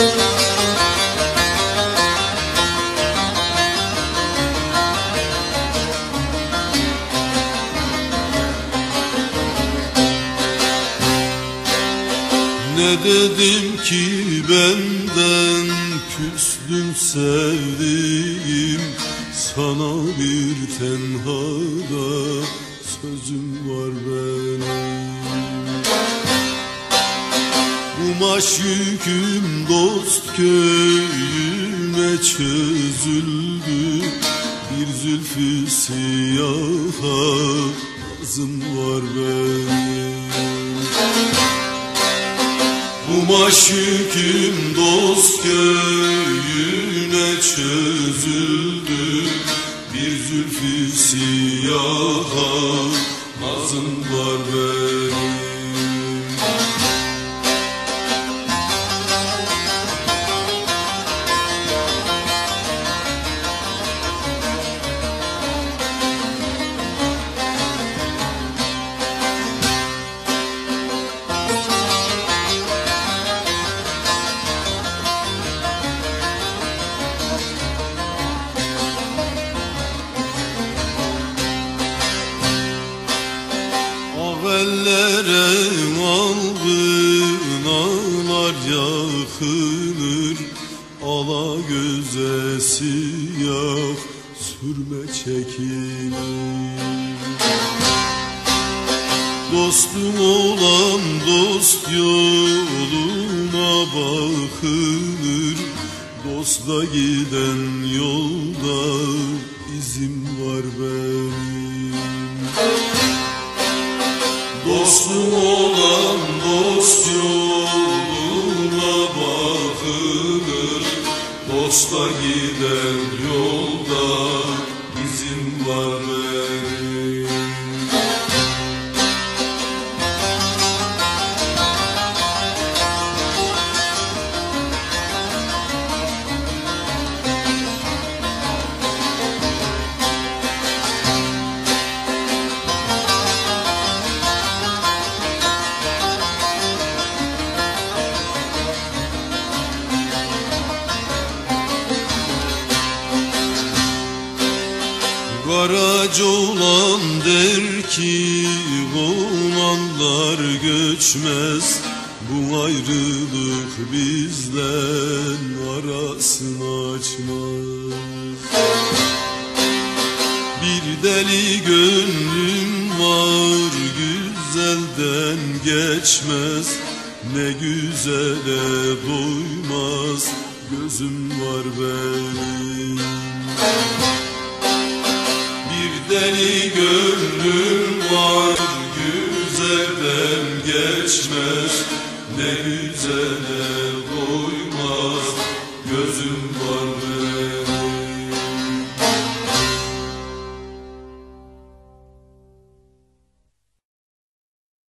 Ne dedim ki benden küstün sevdiğim? Sana bir tenhada sözüm var benim. Bu maş yüküm dost köyüme çözüldü. Bir zülfü siyaha nazım var benim. Bu maş yüküm dost köyüne çözüldü. Bir zülfü siyaha nazım var benim Ağellere algın ağlar yakınır. Ala göze siyah sürme çekilir. Dostum olan dost yoluna bakılır Dosta giden yolda izim var benim Karaca olan der ki olanlar göçmez. Bu ayrılık bizden arasını açmaz. Bir deli gönlüm var güzelden geçmez. Ne güzele doymaz gözüm var benim Dertleri gönlüm var Güzelden geçmez. Ne güzele doymaz